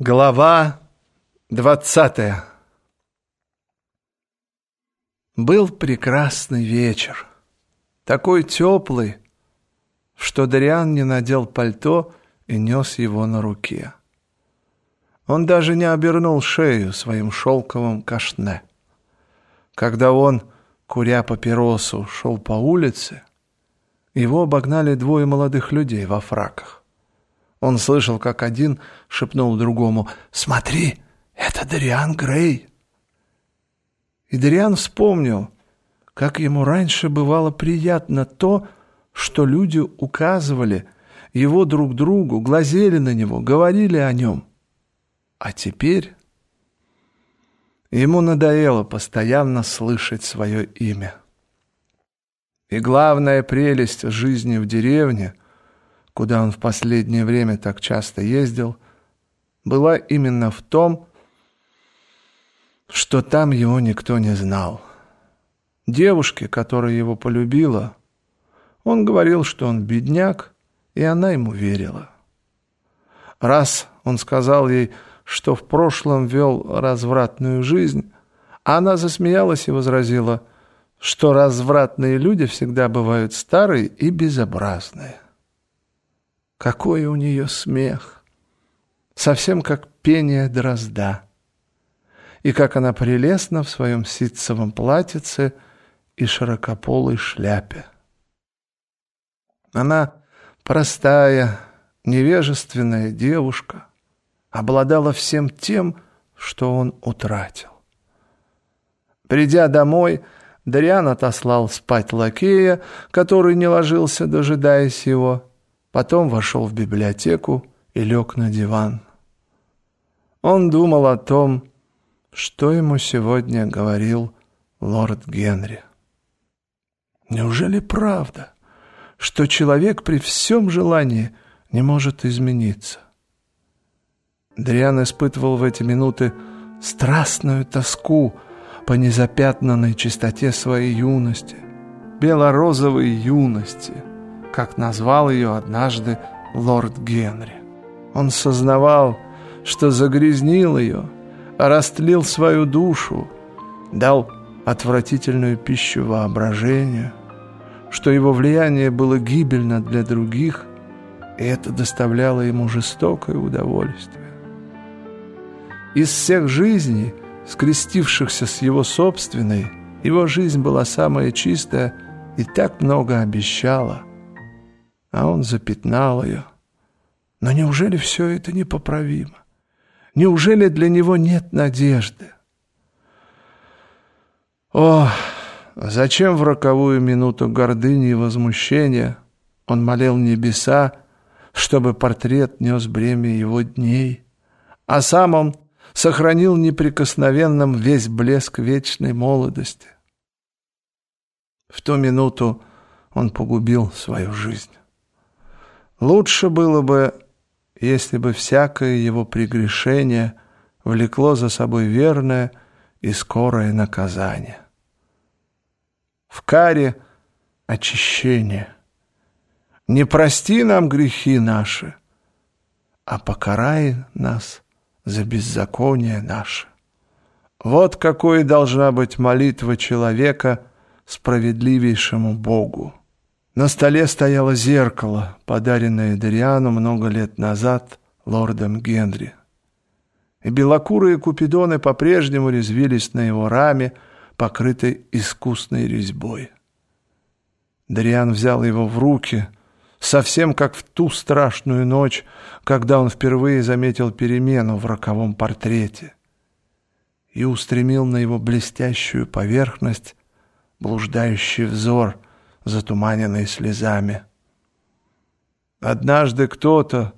Глава двадцатая Был прекрасный вечер, такой теплый, что Дариан не надел пальто и нес его на руке. Он даже не обернул шею своим шелковым кашне. Когда он, куря папиросу, шел по улице, его обогнали двое молодых людей во фраках. Он слышал, как один шепнул другому «Смотри, это Дариан Грей». И Дариан вспомнил, как ему раньше бывало приятно то, что люди указывали его друг другу, глазели на него, говорили о нем. А теперь ему надоело постоянно слышать свое имя. И главная прелесть жизни в деревне — куда он в последнее время так часто ездил, была именно в том, что там его никто не знал. Девушке, которая его полюбила, он говорил, что он бедняк, и она ему верила. Раз он сказал ей, что в прошлом вел развратную жизнь, она засмеялась и возразила, что развратные люди всегда бывают старые и безобразные. Какой у нее смех! Совсем как пение дрозда. И как она прелестна в своем ситцевом платьице и широкополой шляпе. Она простая, невежественная девушка, обладала всем тем, что он утратил. Придя домой, Дариан отослал спать лакея, который не ложился, дожидаясь его, Потом вошел в библиотеку и лег на диван. Он думал о том, что ему сегодня говорил лорд Генри. Неужели правда, что человек при всем желании не может измениться? Дриан испытывал в эти минуты страстную тоску по незапятнанной чистоте своей юности, белорозовой юности — как назвал ее однажды лорд Генри. Он сознавал, что загрязнил ее, растлил свою душу, дал отвратительную пищу воображению, что его влияние было гибельно для других, и это доставляло ему жестокое удовольствие. Из всех жизней, скрестившихся с его собственной, его жизнь была самая чистая и так много обещала – а он запятнал ее. Но неужели все это непоправимо? Неужели для него нет надежды? О, зачем в роковую минуту гордыни и возмущения он молил небеса, чтобы портрет нес бремя его дней, а сам он сохранил неприкосновенным весь блеск вечной молодости. В ту минуту он погубил свою жизнь. Лучше было бы, если бы всякое его прегрешение влекло за собой верное и скорое наказание. В каре очищение. Не прости нам грехи наши, а покарай нас за беззаконие наше. Вот какой должна быть молитва человека справедливейшему Богу. На столе стояло зеркало, подаренное Дариану много лет назад лордом Генри. И белокурые купидоны по-прежнему резвились на его раме, покрытой искусной резьбой. Дариан взял его в руки, совсем как в ту страшную ночь, когда он впервые заметил перемену в роковом портрете, и устремил на его блестящую поверхность блуждающий взор — затуманенный слезами. Однажды кто-то,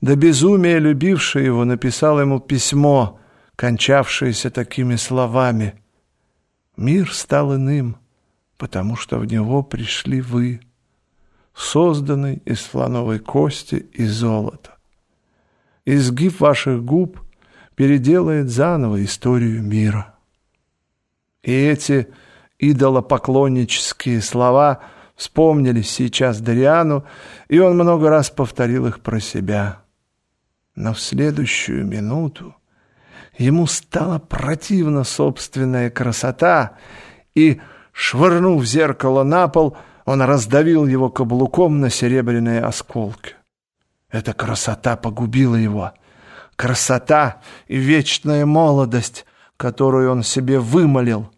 до безумия любивший его, написал ему письмо, кончавшееся такими словами «Мир стал иным, потому что в него пришли вы, созданный из слоновой кости и золота. Изгиб ваших губ переделает заново историю мира». И эти идолопоклоннические слова вспомнились сейчас Дариану, и он много раз повторил их про себя. Но в следующую минуту ему стала противна собственная красота, и, швырнув зеркало на пол, он раздавил его каблуком на серебряные осколки. Эта красота погубила его. Красота и вечная молодость, которую он себе вымолил.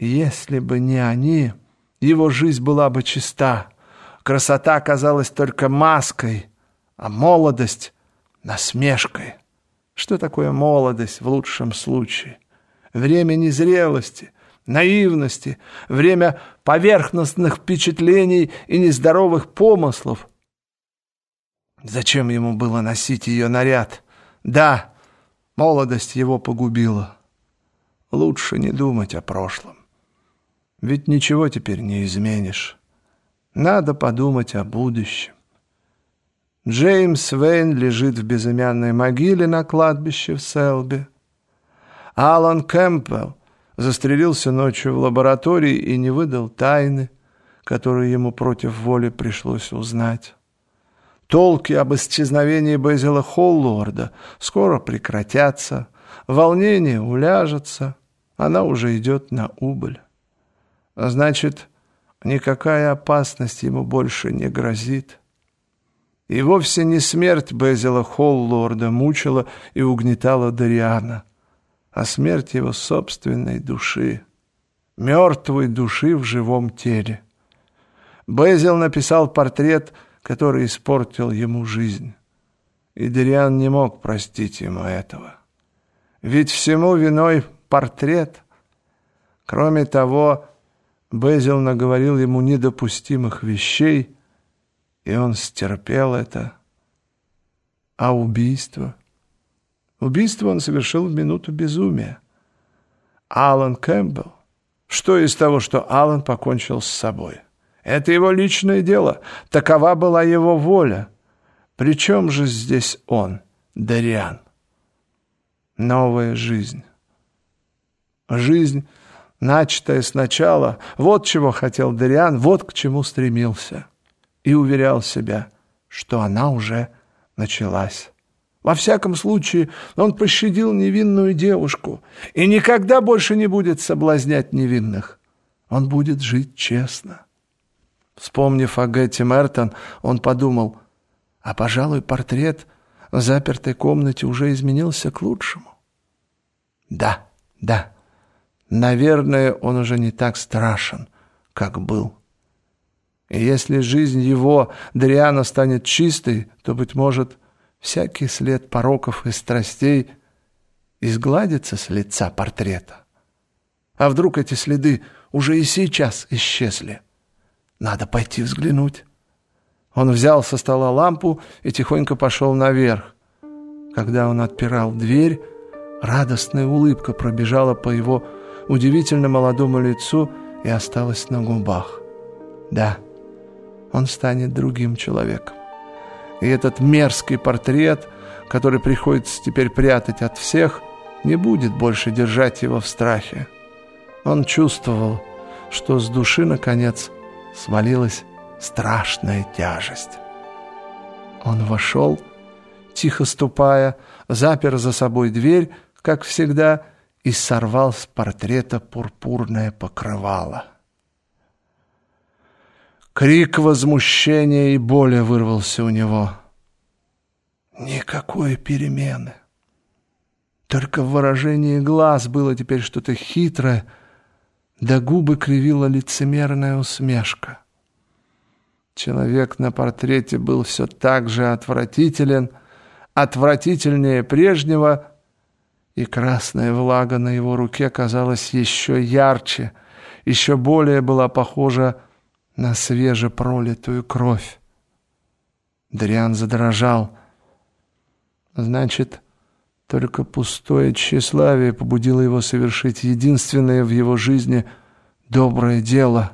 Если бы не они, его жизнь была бы чиста. Красота казалась только маской, а молодость — насмешкой. Что такое молодость в лучшем случае? Время незрелости, наивности, время поверхностных впечатлений и нездоровых помыслов. Зачем ему было носить ее наряд? Да, молодость его погубила. Лучше не думать о прошлом. Ведь ничего теперь не изменишь. Надо подумать о будущем. Джеймс Вейн лежит в безымянной могиле на кладбище в Селби. Алан Кэмпбелл застрелился ночью в лаборатории и не выдал тайны, которую ему против воли пришлось узнать. Толки об исчезновении Безила Холлорда скоро прекратятся, волнение уляжется, она уже идет на убыль. А значит, никакая опасность ему больше не грозит. И вовсе не смерть Безила Холлорда мучила и угнетала Дариана, а смерть его собственной души, мертвой души в живом теле. Безил написал портрет, который испортил ему жизнь. И Дариан не мог простить ему этого. Ведь всему виной портрет. Кроме того, Безил наговорил ему недопустимых вещей, и он стерпел это. А убийство? Убийство он совершил в минуту безумия. Алан Кэмпбелл. Что из того, что Алан покончил с собой? Это его личное дело. Такова была его воля. Причем же здесь он, Дариан? Новая жизнь. Жизнь, начатая сначала. Вот чего хотел Дариан, вот к чему стремился и уверял себя, что она уже началась. Во всяком случае, он пощадил невинную девушку и никогда больше не будет соблазнять невинных. Он будет жить честно. Вспомнив о Гетти Мертон, он подумал, а, пожалуй, портрет в запертой комнате уже изменился к лучшему. Да, да, наверное, он уже не так страшен, как был. И если жизнь его, Дриана, станет чистой, то, быть может, всякий след пороков и страстей изгладится с лица портрета. А вдруг эти следы уже и сейчас исчезли? Надо пойти взглянуть. Он взял со стола лампу и тихонько пошел наверх. Когда он отпирал дверь, радостная улыбка пробежала по его удивительно молодому лицу и осталась на губах. Да, он станет другим человеком. И этот мерзкий портрет, который приходится теперь прятать от всех, не будет больше держать его в страхе. Он чувствовал, что с души, наконец, свалилась страшная тяжесть. Он вошел, тихо ступая, запер за собой дверь, как всегда, и сорвал с портрета пурпурное покрывало. Крик возмущения и боли вырвался у него. Никакой перемены. Только в выражении глаз было теперь что-то хитрое, да губы кривила лицемерная усмешка. Человек на портрете был все так же отвратителен, отвратительнее прежнего, и красная влага на его руке казалась еще ярче, еще более была похожа на свежепролитую кровь. Дриан задрожал. Значит, только пустое тщеславие побудило его совершить единственное в его жизни доброе дело.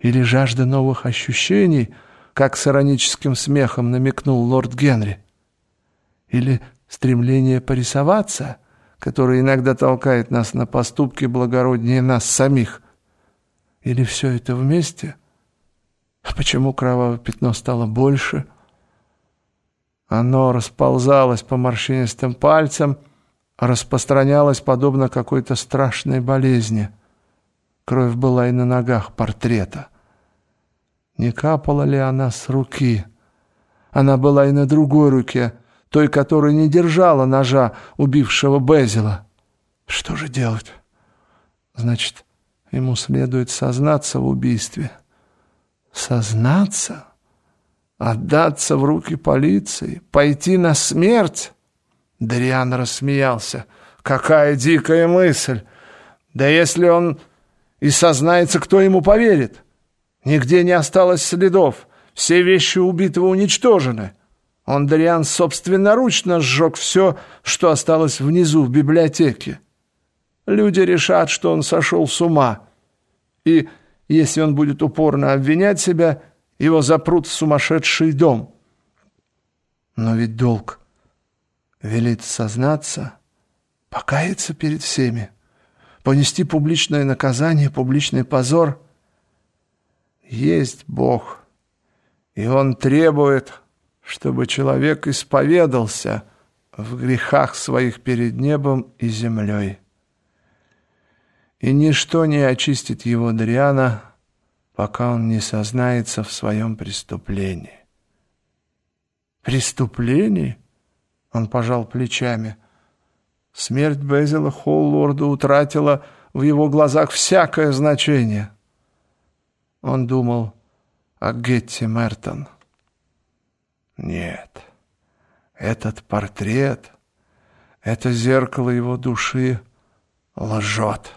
Или жажда новых ощущений, как с ироническим смехом намекнул лорд Генри. Или стремление порисоваться, которое иногда толкает нас на поступки благороднее нас самих. Или все это вместе — а почему кровавое пятно стало больше? Оно расползалось по морщинистым пальцам, распространялось подобно какой-то страшной болезни. Кровь была и на ногах портрета. Не капала ли она с руки? Она была и на другой руке, той, которая не держала ножа убившего Безила. Что же делать? Значит, ему следует сознаться в убийстве. Сознаться? Отдаться в руки полиции? Пойти на смерть? Дариан рассмеялся. Какая дикая мысль! Да если он и сознается, кто ему поверит? Нигде не осталось следов. Все вещи убитого уничтожены. Он, Дариан, собственноручно сжег все, что осталось внизу в библиотеке. Люди решат, что он сошел с ума. И если он будет упорно обвинять себя, его запрут в сумасшедший дом. Но ведь долг велит сознаться, покаяться перед всеми, понести публичное наказание, публичный позор. Есть Бог, и Он требует, чтобы человек исповедался в грехах своих перед небом и землей. И ничто не очистит его Дриана, пока он не сознается в своем преступлении. Преступлении? Он пожал плечами. Смерть Безила Холлорда утратила в его глазах всякое значение. Он думал о Гетти Мертон. Нет, этот портрет, это зеркало его души лжет.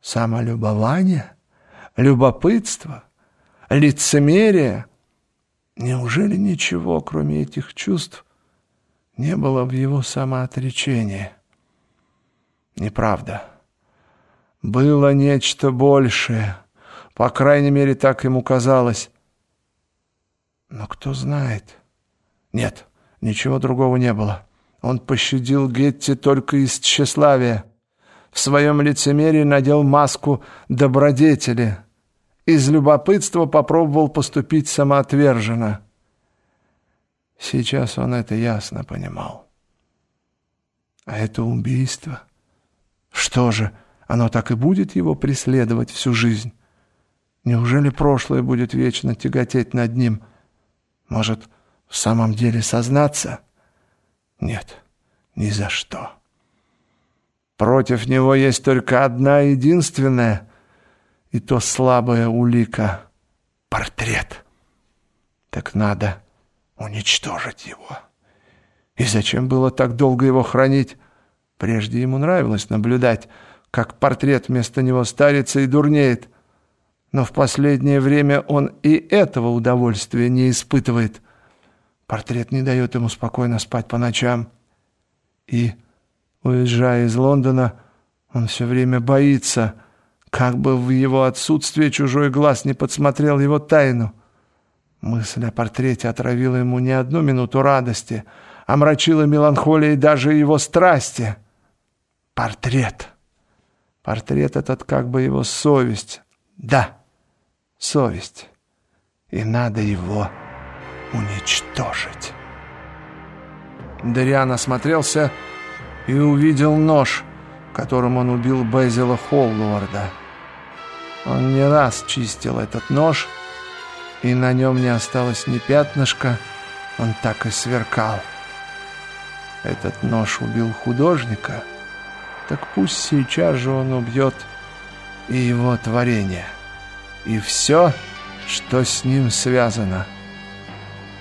Самолюбование — любопытство, лицемерие. Неужели ничего, кроме этих чувств, не было в его самоотречении? Неправда. Было нечто большее. По крайней мере, так ему казалось. Но кто знает? Нет, ничего другого не было. Он пощадил Гетти только из тщеславия в своем лицемерии надел маску добродетели. Из любопытства попробовал поступить самоотверженно. Сейчас он это ясно понимал. А это убийство. Что же, оно так и будет его преследовать всю жизнь? Неужели прошлое будет вечно тяготеть над ним? Может, в самом деле сознаться? Нет, ни за что. Против него есть только одна единственная, и то слабая улика — портрет. Так надо уничтожить его. И зачем было так долго его хранить? Прежде ему нравилось наблюдать, как портрет вместо него старится и дурнеет. Но в последнее время он и этого удовольствия не испытывает. Портрет не дает ему спокойно спать по ночам. И Уезжая из Лондона, он все время боится, как бы в его отсутствие чужой глаз не подсмотрел его тайну. Мысль о портрете отравила ему не одну минуту радости, омрачила меланхолией даже его страсти. Портрет. Портрет этот как бы его совесть. Да, совесть. И надо его уничтожить. Дариан осмотрелся и увидел нож, которым он убил Безила Холлуарда. Он не раз чистил этот нож, и на нем не осталось ни пятнышка, он так и сверкал. Этот нож убил художника, так пусть сейчас же он убьет и его творение, и все, что с ним связано.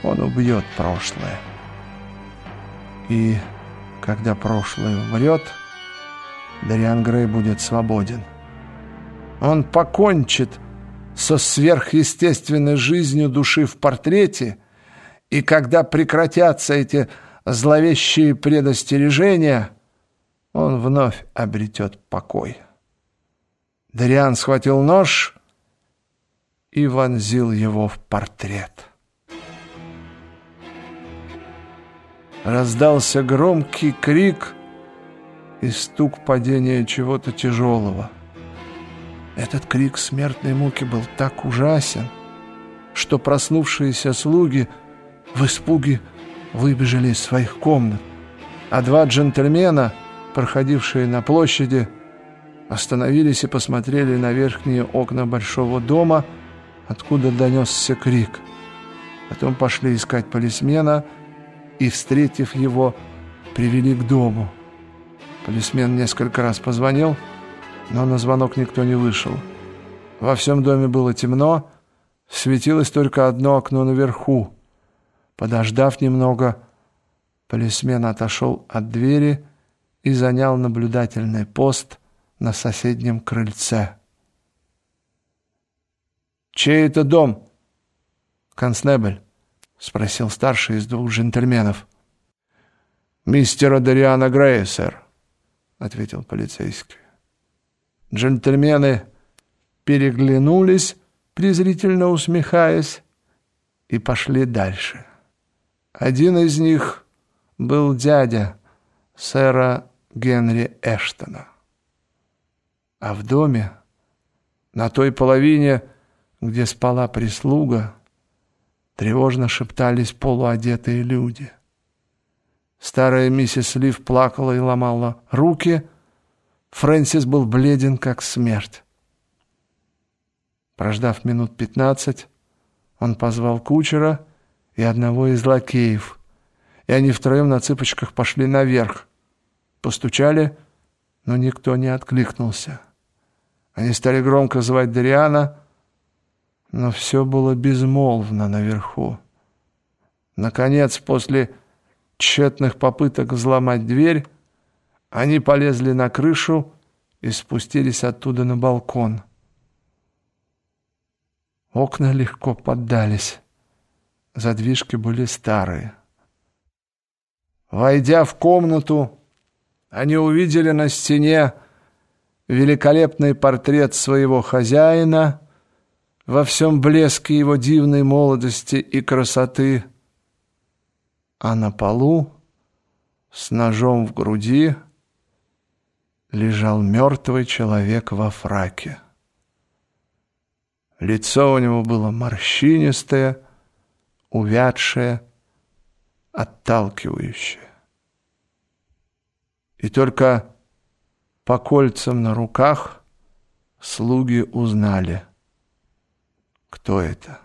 Он убьет прошлое. И когда прошлое умрет, Дариан Грей будет свободен. Он покончит со сверхъестественной жизнью души в портрете, и когда прекратятся эти зловещие предостережения, он вновь обретет покой. Дариан схватил нож и вонзил его в портрет. Раздался громкий крик и стук падения чего-то тяжелого. Этот крик смертной муки был так ужасен, что проснувшиеся слуги в испуге выбежали из своих комнат, а два джентльмена, проходившие на площади, остановились и посмотрели на верхние окна большого дома, откуда донесся крик. Потом пошли искать полисмена и, встретив его, привели к дому. Полисмен несколько раз позвонил, но на звонок никто не вышел. Во всем доме было темно, светилось только одно окно наверху. Подождав немного, полисмен отошел от двери и занял наблюдательный пост на соседнем крыльце. «Чей это дом?» «Конснебль», — спросил старший из двух джентльменов. «Мистера Дариана Грея, сэр», — ответил полицейский. Джентльмены переглянулись, презрительно усмехаясь, и пошли дальше. Один из них был дядя сэра Генри Эштона. А в доме, на той половине, где спала прислуга, тревожно шептались полуодетые люди. Старая миссис Лив плакала и ломала руки. Фрэнсис был бледен, как смерть. Прождав минут пятнадцать, он позвал кучера и одного из лакеев, и они втроем на цыпочках пошли наверх. Постучали, но никто не откликнулся. Они стали громко звать Дариана, но все было безмолвно наверху. Наконец, после тщетных попыток взломать дверь, они полезли на крышу и спустились оттуда на балкон. Окна легко поддались. Задвижки были старые. Войдя в комнату, они увидели на стене великолепный портрет своего хозяина во всем блеске его дивной молодости и красоты, а на полу с ножом в груди лежал мертвый человек во фраке. Лицо у него было морщинистое, увядшее, отталкивающее. И только по кольцам на руках слуги узнали, кто это.